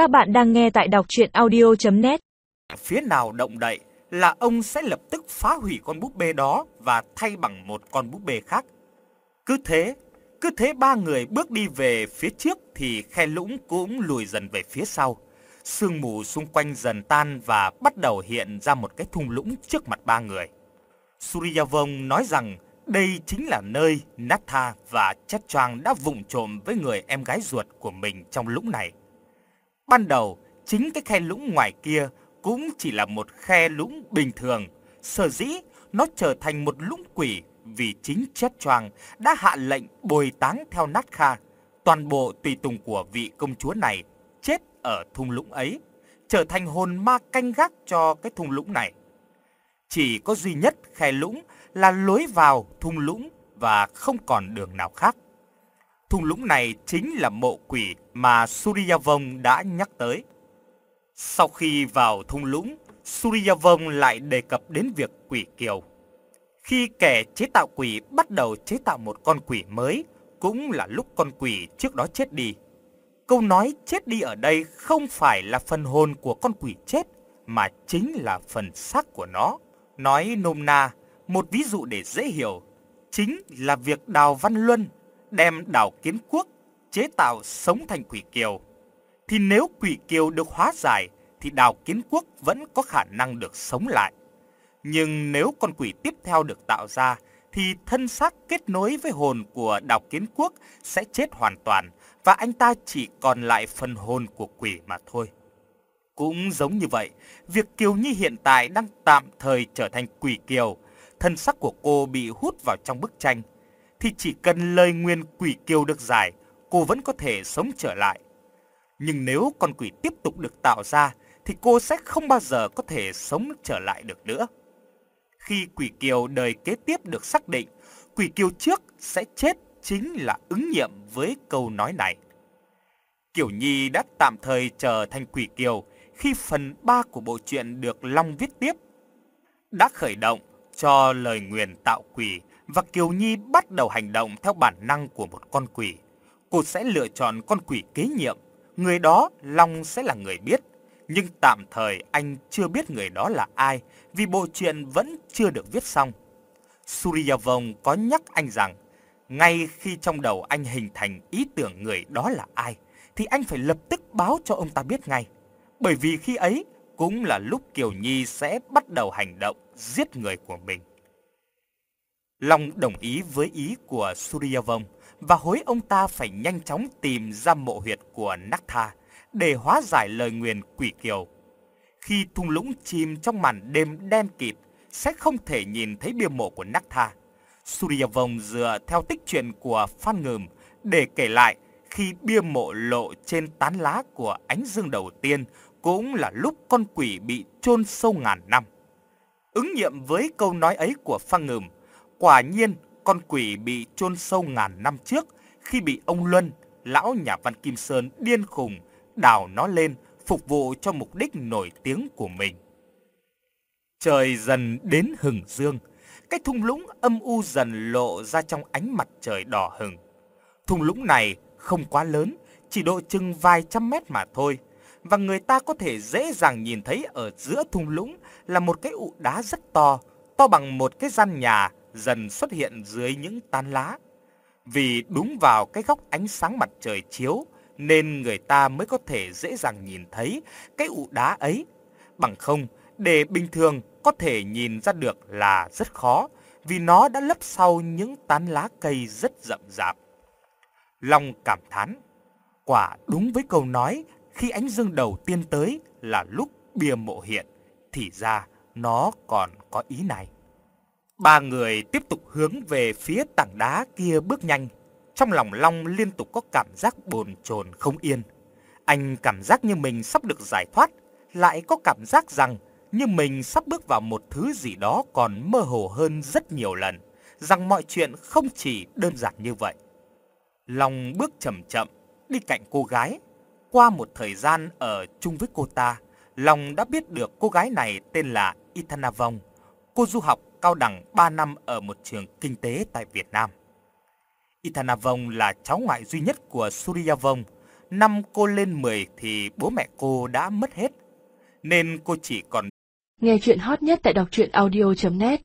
Các bạn đang nghe tại đọc chuyện audio.net Phía nào động đậy là ông sẽ lập tức phá hủy con búp bê đó và thay bằng một con búp bê khác. Cứ thế, cứ thế ba người bước đi về phía trước thì khe lũng cũng lùi dần về phía sau. Sương mù xung quanh dần tan và bắt đầu hiện ra một cái thung lũng trước mặt ba người. Suryavong nói rằng đây chính là nơi Natha và Chet Choang đã vụng trộm với người em gái ruột của mình trong lũng này. Ban đầu, chính cái khe lũng ngoài kia cũng chỉ là một khe lũng bình thường, sở dĩ nó trở thành một lũng quỷ vì chính chết Choang đã hạ lệnh bồi táng theo nát kha, Toàn bộ tùy tùng của vị công chúa này chết ở thung lũng ấy, trở thành hồn ma canh gác cho cái thung lũng này. Chỉ có duy nhất khe lũng là lối vào thung lũng và không còn đường nào khác. Thung lũng này chính là mộ quỷ mà Suryavong đã nhắc tới. Sau khi vào thung lũng, Suryavong lại đề cập đến việc quỷ kiều. Khi kẻ chế tạo quỷ bắt đầu chế tạo một con quỷ mới, cũng là lúc con quỷ trước đó chết đi. Câu nói chết đi ở đây không phải là phần hồn của con quỷ chết, mà chính là phần xác của nó. Nói nôm na, một ví dụ để dễ hiểu, chính là việc Đào Văn Luân đem Đào Kiến Quốc chế tạo sống thành quỷ kiều. Thì nếu quỷ kiều được hóa giải thì Đào Kiến Quốc vẫn có khả năng được sống lại. Nhưng nếu con quỷ tiếp theo được tạo ra thì thân xác kết nối với hồn của Đào Kiến Quốc sẽ chết hoàn toàn và anh ta chỉ còn lại phần hồn của quỷ mà thôi. Cũng giống như vậy, việc Kiều Nhi hiện tại đang tạm thời trở thành quỷ kiều, thân xác của cô bị hút vào trong bức tranh, thì chỉ cần lời nguyên quỷ kiều được giải, cô vẫn có thể sống trở lại. Nhưng nếu con quỷ tiếp tục được tạo ra, thì cô sẽ không bao giờ có thể sống trở lại được nữa. Khi quỷ kiều đời kế tiếp được xác định, quỷ kiều trước sẽ chết chính là ứng nghiệm với câu nói này. Kiều Nhi đã tạm thời trở thành quỷ kiều khi phần 3 của bộ truyện được Long viết tiếp. Đã khởi động cho lời nguyền tạo quỷ và Kiều Nhi bắt đầu hành động theo bản năng của một con quỷ. Cô sẽ lựa chọn con quỷ kế nhiệm, người đó Long sẽ là người biết. Nhưng tạm thời anh chưa biết người đó là ai vì bộ truyện vẫn chưa được viết xong. Suryavong có nhắc anh rằng ngay khi trong đầu anh hình thành ý tưởng người đó là ai thì anh phải lập tức báo cho ông ta biết ngay. Bởi vì khi ấy cũng là lúc Kiều Nhi sẽ bắt đầu hành động giết người của mình. Long đồng ý với ý của surya vong và hối ông ta phải nhanh chóng tìm ra mộ huyệt của Naktha để hóa giải lời nguyền quỷ kiều. Khi thung lũng chìm trong màn đêm đen kịt, sẽ không thể nhìn thấy bia mộ của Naktha. Suryavong dựa theo tích truyện của Phan Ngừm để kể lại khi bia mộ lộ trên tán lá của ánh dương đầu tiên cũng là lúc con quỷ bị chôn sâu ngàn năm. Ứng nghiệm với câu nói ấy của Phan Ngừm, quả nhiên con quỷ bị chôn sâu ngàn năm trước khi bị ông Luân, lão nhà văn Kim Sơn điên khùng đào nó lên phục vụ cho mục đích nổi tiếng của mình. Trời dần đến hừng dương, cái thung lũng âm u dần lộ ra trong ánh mặt trời đỏ hừng. Thung lũng này không quá lớn, chỉ độ chừng vài trăm mét mà thôi, và người ta có thể dễ dàng nhìn thấy ở giữa thung lũng là một cái ụ đá rất to, to bằng một cái gian nhà dần xuất hiện dưới những tán lá. Vì đúng vào cái góc ánh sáng mặt trời chiếu nên người ta mới có thể dễ dàng nhìn thấy cái ụ đá ấy. Bằng không, để bình thường có thể nhìn ra được là rất khó vì nó đã lấp sau những tán lá cây rất rậm rạp. Long cảm thán, quả đúng với câu nói khi ánh dương đầu tiên tới là lúc bia mộ hiện, thì ra nó còn có ý này. Ba người tiếp tục hướng về phía tảng đá kia bước nhanh. Trong lòng Long liên tục có cảm giác bồn chồn không yên. Anh cảm giác như mình sắp được giải thoát, lại có cảm giác rằng như mình sắp bước vào một thứ gì đó còn mơ hồ hơn rất nhiều lần, rằng mọi chuyện không chỉ đơn giản như vậy. Long bước chậm chậm đi cạnh cô gái. Qua một thời gian ở chung với cô ta, Long đã biết được cô gái này tên là Ithana Vong. Cô du học cao đẳng 3 năm ở một trường kinh tế tại Việt Nam. Ithana Vong là cháu ngoại duy nhất của Surya Vong. năm cô lên 10 thì bố mẹ cô đã mất hết, nên cô chỉ còn Nghe chuyện hot nhất tại đọc truyện audio.net